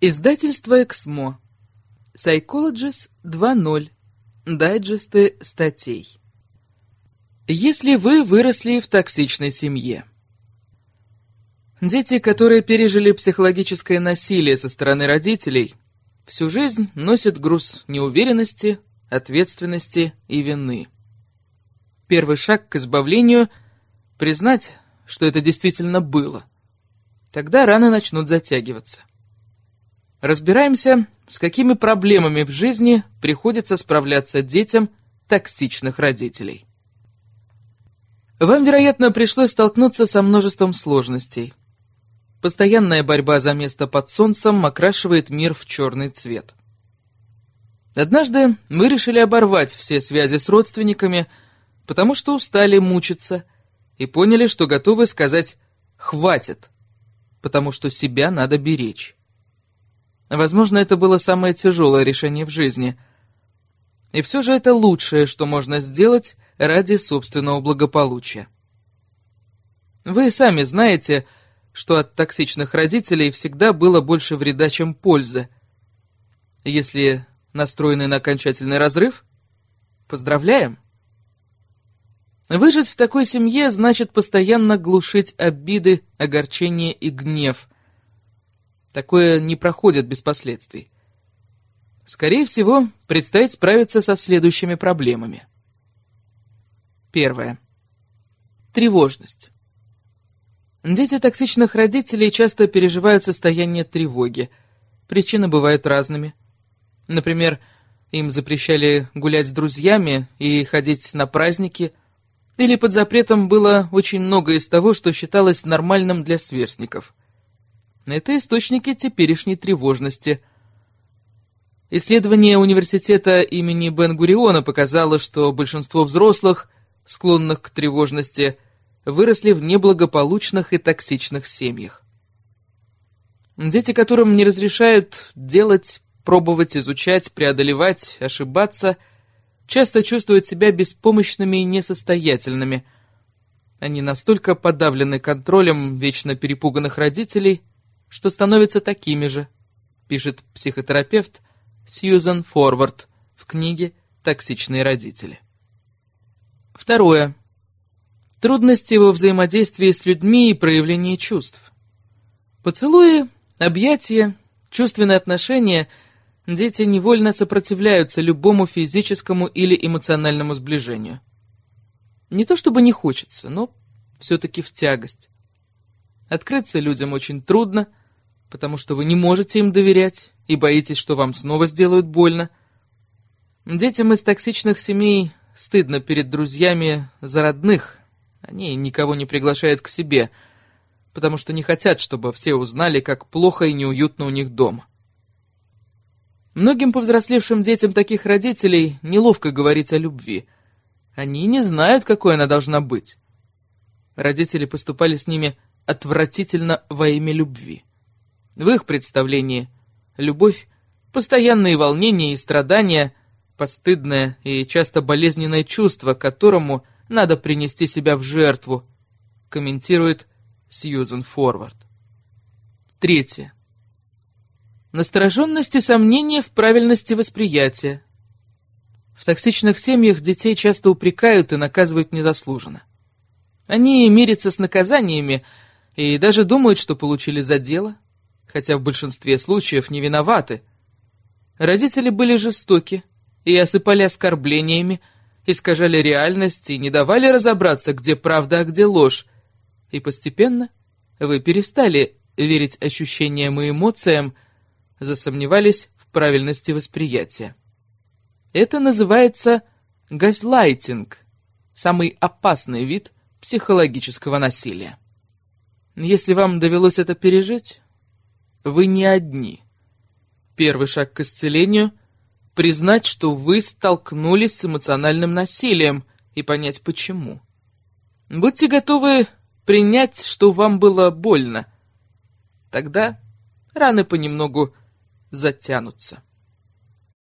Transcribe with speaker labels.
Speaker 1: Издательство «Эксмо». Psychologist 2.0. Дайджесты статей. Если вы выросли в токсичной семье. Дети, которые пережили психологическое насилие со стороны родителей, всю жизнь носят груз неуверенности, ответственности и вины. Первый шаг к избавлению — признать, что это действительно было. Тогда раны начнут затягиваться. Разбираемся, с какими проблемами в жизни приходится справляться детям токсичных родителей. Вам, вероятно, пришлось столкнуться со множеством сложностей. Постоянная борьба за место под солнцем окрашивает мир в черный цвет. Однажды вы решили оборвать все связи с родственниками, потому что устали мучиться и поняли, что готовы сказать «хватит», потому что себя надо беречь. Возможно, это было самое тяжелое решение в жизни. И все же это лучшее, что можно сделать ради собственного благополучия. Вы сами знаете, что от токсичных родителей всегда было больше вреда, чем пользы. Если настроены на окончательный разрыв, поздравляем. Выжить в такой семье значит постоянно глушить обиды, огорчение и гнев – Такое не проходит без последствий. Скорее всего, предстоит справиться со следующими проблемами. Первое. Тревожность. Дети токсичных родителей часто переживают состояние тревоги. Причины бывают разными. Например, им запрещали гулять с друзьями и ходить на праздники, или под запретом было очень много из того, что считалось нормальным для сверстников. Это источники теперешней тревожности. Исследование университета имени Бен-Гуриона показало, что большинство взрослых, склонных к тревожности, выросли в неблагополучных и токсичных семьях. Дети, которым не разрешают делать, пробовать, изучать, преодолевать, ошибаться, часто чувствуют себя беспомощными и несостоятельными. Они настолько подавлены контролем вечно перепуганных родителей, что становятся такими же, пишет психотерапевт Сьюзан Форвард в книге «Токсичные родители». Второе. Трудности во взаимодействии с людьми и проявлении чувств. Поцелуи, объятия, чувственные отношения – дети невольно сопротивляются любому физическому или эмоциональному сближению. Не то чтобы не хочется, но все-таки в тягость. Открыться людям очень трудно, потому что вы не можете им доверять и боитесь, что вам снова сделают больно. Детям из токсичных семей стыдно перед друзьями за родных. Они никого не приглашают к себе, потому что не хотят, чтобы все узнали, как плохо и неуютно у них дома. Многим повзрослевшим детям таких родителей неловко говорить о любви. Они не знают, какой она должна быть. Родители поступали с ними отвратительно во имя любви. В их представлении любовь — постоянные волнения и страдания, постыдное и часто болезненное чувство, которому надо принести себя в жертву, комментирует Сьюзен Форвард. Третье. Настороженность и сомнения в правильности восприятия. В токсичных семьях детей часто упрекают и наказывают незаслуженно. Они мирятся с наказаниями и даже думают, что получили за дело – хотя в большинстве случаев не виноваты. Родители были жестоки и осыпали оскорблениями, искажали реальность и не давали разобраться, где правда, а где ложь. И постепенно вы перестали верить ощущениям и эмоциям, засомневались в правильности восприятия. Это называется газлайтинг, самый опасный вид психологического насилия. Если вам довелось это пережить, вы не одни. Первый шаг к исцелению — признать, что вы столкнулись с эмоциональным насилием и понять, почему. Будьте готовы принять, что вам было больно. Тогда раны понемногу затянутся.